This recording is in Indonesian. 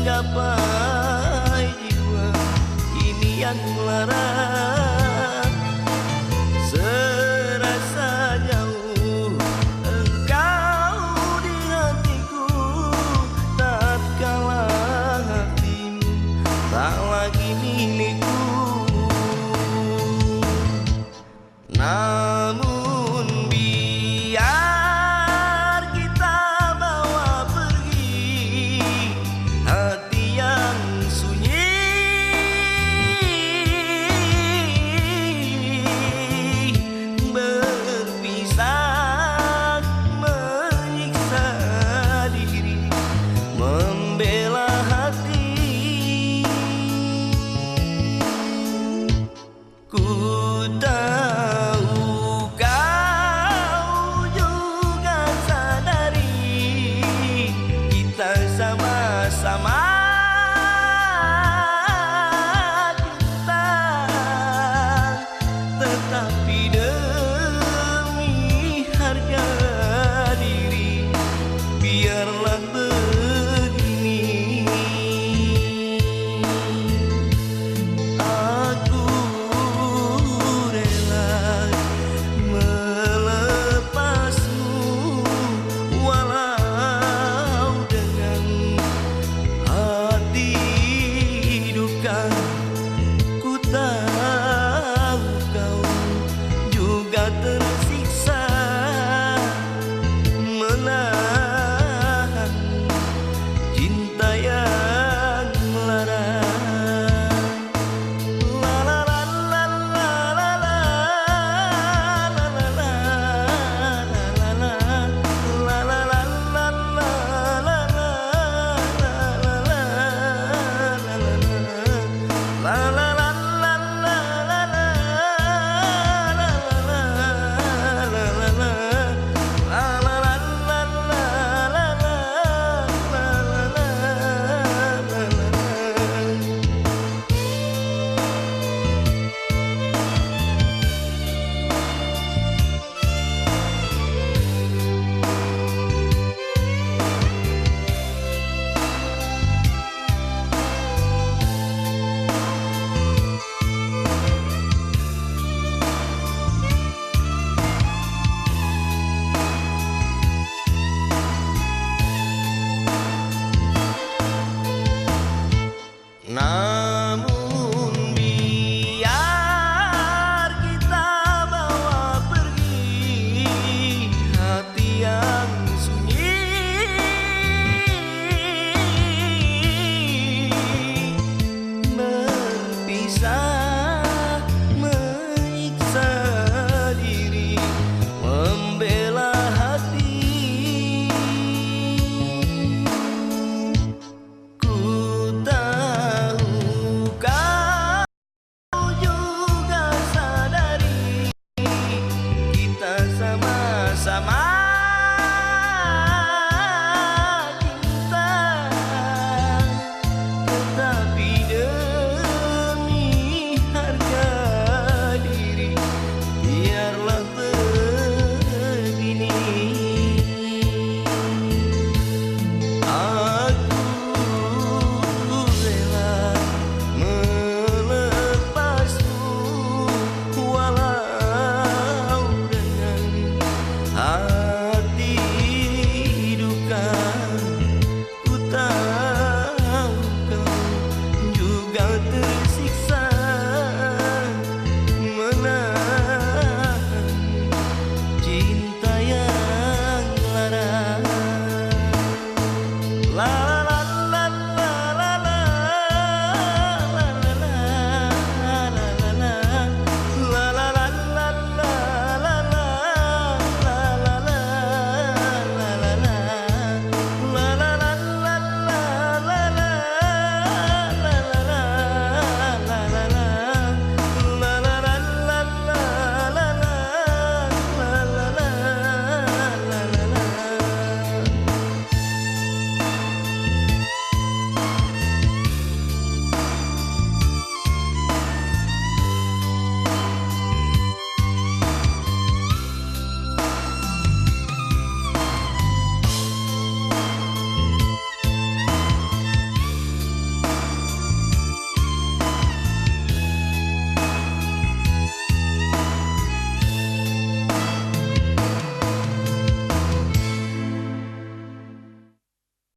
menggapai jiwa. Ini yang melarang serasa jauh engkau di hatiku. Tak kalah hatimu tak lagi milikku. Namun wieder